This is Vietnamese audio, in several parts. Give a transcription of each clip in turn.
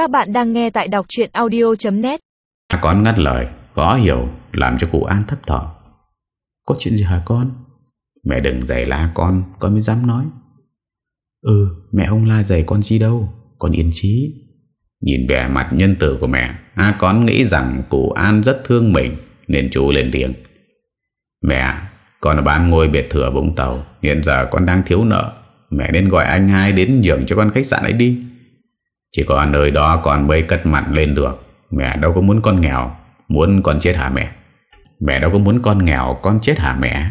Các bạn đang nghe tại đọc chuyện audio.net Con ngắt lời Khó hiểu, Làm cho cụ An thấp thỏm. Có chuyện gì hả con? Mẹ đừng giày la con Con mới dám nói. Ừ mẹ không la giày con chi đâu, Con yên trí Nhìn vẻ mặt nhân tử của mẹ A con nghĩ rằng cụ An rất thương mình, Nên chú lên tiếng. Mẹ, Con ở bán ngôi biệt thự Vũng Tàu, Hiện giờ con đang thiếu nợ. Mẹ nên gọi anh hai đến nhường cho con khách sạn ấy đi. Chỉ có nơi đó con mới cất mặt lên được. Mẹ đâu có muốn con nghèo Muốn con chết hả mẹ? Mẹ đâu có muốn con nghèo con chết hả mẹ?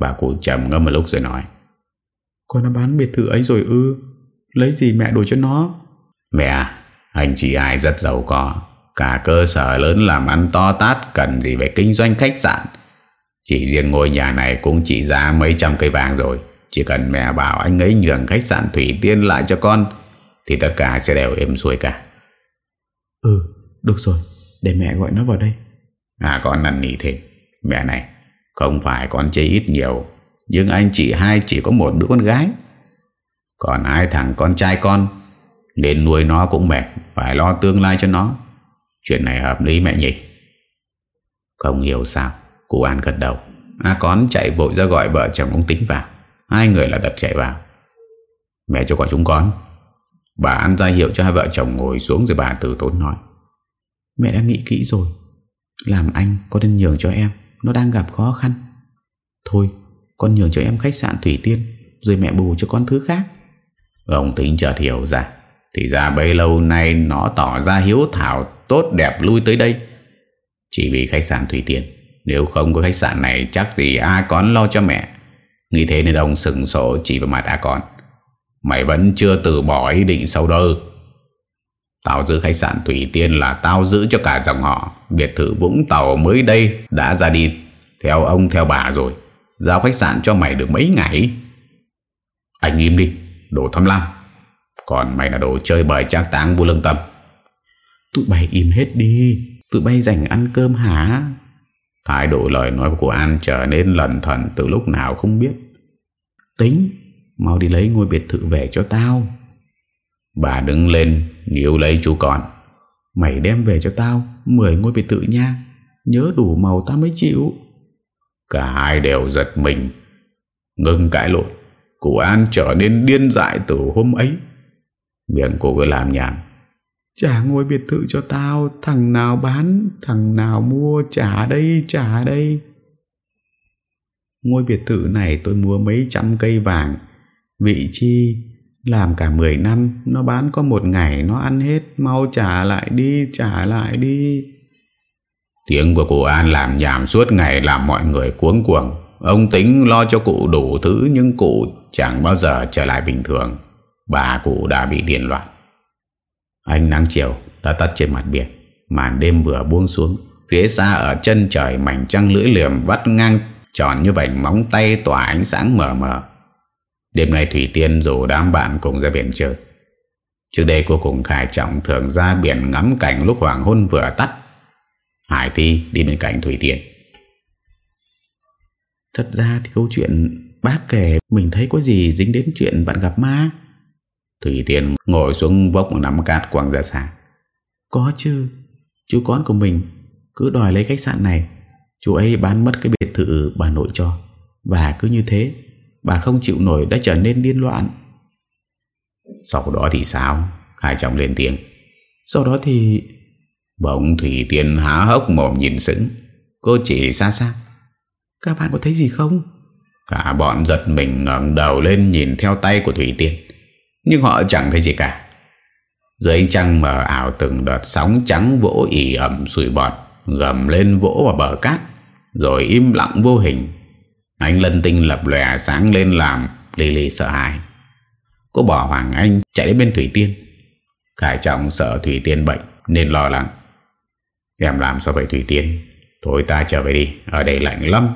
Bà cụ trầm ngâm một lúc rồi nói. Con đã bán biệt thự ấy rồi ư? Lấy gì mẹ đổi cho nó? Mẹ Anh chị ai rất giàu có. Cả cơ sở lớn làm ăn to tát Cần gì phải kinh doanh khách sạn. Chỉ riêng ngôi nhà này cũng chỉ giá mấy trăm cây vàng rồi. Chỉ cần mẹ bảo anh ấy nhường khách sạn Thủy Tiên lại cho con Thì tất cả sẽ đều êm xuôi cả. Ừ được rồi. Để mẹ gọi nó vào đây. À con năn nỉ thêm. Mẹ này Không phải con chê ít nhiều Nhưng anh chị hai chỉ có một đứa con gái. Còn hai thằng con trai con Nên nuôi nó cũng mệt Phải lo tương lai cho nó. Chuyện này hợp lý mẹ nhỉ? Không hiểu sao Cô An gật đầu. À con chạy vội ra gọi vợ chồng ông tính vào. Hai người là đập chạy vào. Mẹ cho gọi chúng con Bà ăn ra hiệu cho hai vợ chồng ngồi xuống Rồi bà từ tốn nói. Mẹ đã nghĩ kỹ rồi. Làm anh có nên nhường cho em, Nó đang gặp khó khăn. Thôi, con nhường cho em khách sạn Thủy Tiên, Rồi mẹ bù cho con thứ khác. Ông tính chợt hiểu ra. Thì ra bấy lâu nay nó tỏ ra hiếu thảo, Tốt đẹp lui tới đây. Chỉ vì khách sạn Thủy Tiên, Nếu không có khách sạn này, Chắc gì A con lo cho mẹ. Nghĩ thế nên ông sừng sổ chỉ vào mặt A con. Mày vẫn chưa từ bỏ ý định sau đó Tao giữ khách sạn Thủy Tiên là tao giữ cho cả dòng họ. Biệt thự Vũng Tàu mới đây đã ra đi. Theo ông, theo bà rồi. Giao khách sạn cho mày được mấy ngày? Anh im đi, Đồ thăm lam. Còn mày là đồ chơi bời trác táng vô lương tâm. Tụi bay im hết đi. Tụi bay dành ăn cơm hả? Thái độ lời nói của An trở nên lần thần từ lúc nào không biết. Tính Mau đi lấy ngôi biệt thự về cho tao. Bà đứng lên, Níu lấy chú con. Mày đem về cho tao 10 ngôi biệt thự nha. Nhớ đủ màu tao mới chịu. Cả hai đều giật mình. Ngưng cãi lộn. Cụ An trở nên điên dại từ hôm ấy. Miệng cô cứ làm nhảm. Trả ngôi biệt thự cho tao, Thằng nào bán, Thằng nào mua, trả đây trả đây. Ngôi biệt thự này tôi mua mấy trăm cây vàng. Vị chi, Làm cả 10 năm, Nó bán có một ngày nó ăn hết, Mau trả lại đi, trả lại đi. Tiếng của cụ An làm nhảm suốt ngày, Làm mọi người cuống cuồng. Ông tính lo cho cụ đủ thứ, Nhưng cụ chẳng bao giờ trở lại bình thường. Bà cụ đã bị điên loạn. Ánh nắng chiều đã tắt trên mặt biển. Màn đêm vừa buông xuống, Phía xa ở chân trời mảnh trăng lưỡi liềm Vắt ngang tròn như vành móng tay Tỏa ánh sáng mờ mờ. Đêm nay Thủy Tiên rủ đám bạn cùng ra biển chơi. Trước đây cô cùng Khải Trọng thường ra biển ngắm cảnh lúc hoàng hôn vừa tắt. Hải Thi đi bên cạnh Thủy Tiên. Thật ra thì câu chuyện bác kể Mình thấy có gì dính đến chuyện bạn gặp ma? Thủy Tiên ngồi xuống vốc một nắm cát quăng ra xa. Có chứ Chú con của mình cứ đòi lấy khách sạn này. Chú ấy bán mất cái biệt thự bà nội cho. Và cứ như thế Bà không chịu nổi đã trở nên điên loạn. Sau đó thì sao? Hai chồng lên tiếng. Sau đó thì Bỗng Thủy Tiên há hốc mồm nhìn sững. Cô chỉ xa xa. Các bạn có thấy gì không? Cả bọn giật mình ngẩng đầu lên nhìn theo tay của Thủy Tiên. Nhưng họ chẳng thấy gì cả. Dưới ánh trăng mờ ảo từng đợt sóng trắng vỗ ỉ ẩm sùi bọt, Gầm lên vỗ vào bờ cát, Rồi im lặng vô hình. Ánh lân tinh lập lòe sáng lên làm Lì sợ hãi. Cô bỏ Hoàng Anh chạy đến bên Thủy Tiên. Khải Trọng sợ Thủy Tiên bệnh Nên lo lắng. Em làm sao vậy Thủy Tiên? Thôi ta trở về đi, Ở đây lạnh lắm.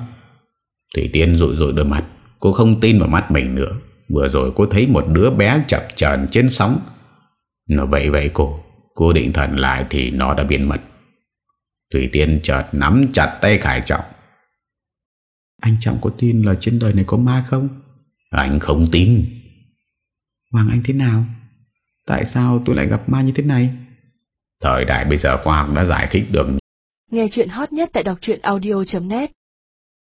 Thủy Tiên rụi rụi đôi mặt Cô không tin vào mắt mình nữa. Vừa rồi cô thấy một đứa bé chập chờn trên sóng. Nó vậy vậy cô Cô định thần lại thì nó đã biến mất. Thủy Tiên chợt nắm chặt tay Khải Trọng. Anh Trọng có tin là trên đời này có ma không? Anh không tin. Hoàng Anh thế nào? Tại sao tôi lại gặp ma như thế này? Thời đại bây giờ khoa học đã giải thích được. Nghe chuyện hot nhất tại đọc truyện audio.net